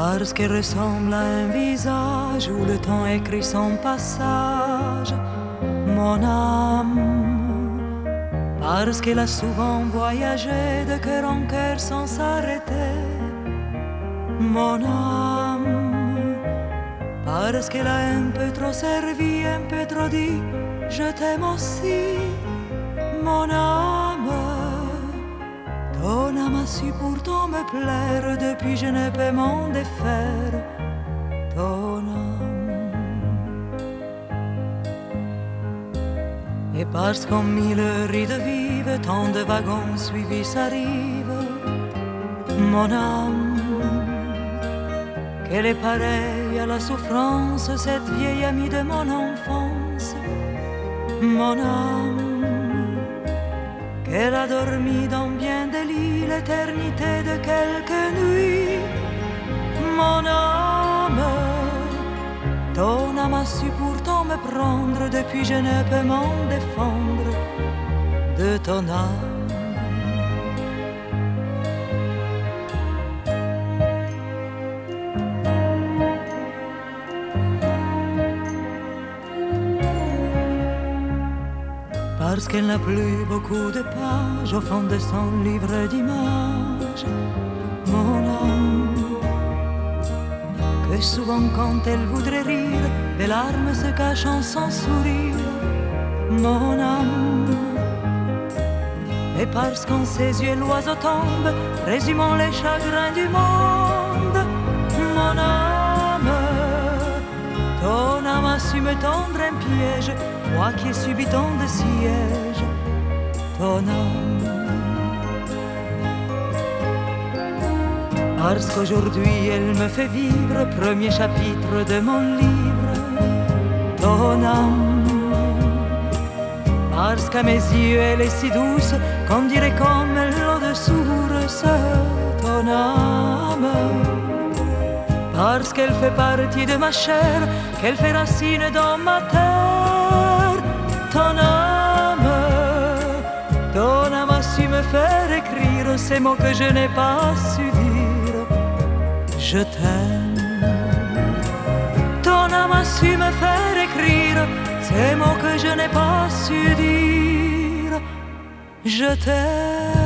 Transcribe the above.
parce qu'elle ressemble à un visage où le temps écrit son passage, mon âme, parce qu'elle a souvent voyagé de cœur en cœur sans s'arrêter, mon âme, parce qu'elle a un peu trop servi, un peu trop dit, je t'aime aussi, mon âme. Ton âme a su pourtant me plaire, depuis je ne peux m'en défaire. Ton âme. Et parce qu'en mille rides vives, tant de wagons suivis s'arrivent, mon âme, qu'elle est pareille à la souffrance, cette vieille amie de mon enfance, mon âme qu'elle a dormi dans l'éternité de quelques nuits. Mon âme, ton âme a su pourtant me prendre, depuis je ne peux m'en défendre de ton âme. Parce qu'elle n'a plus beaucoup de pages au fond de son livre d'images. Mon âme, que souvent quand elle voudrait rire, les larmes se cachent en son sourire. Mon âme, et parce qu'en ses yeux l'oiseau tombe, résumant les chagrins du monde. Mon âme, me tendre un piège moi qui ai subi tant de sièges, ton âme. Parce qu'aujourd'hui elle me fait vivre, premier chapitre de mon livre, ton âme. Parce qu'à mes yeux elle est si douce qu'on dirait comme l'eau Parce qu'elle fait partie de ma chair, qu'elle fait racine dans ma terre, ton âme, ton âme a su me faire écrire ces mots que je n'ai pas su dire. Je t'aime. Ton âme a su me faire écrire ces mots que je n'ai pas su dire. Je t'aime.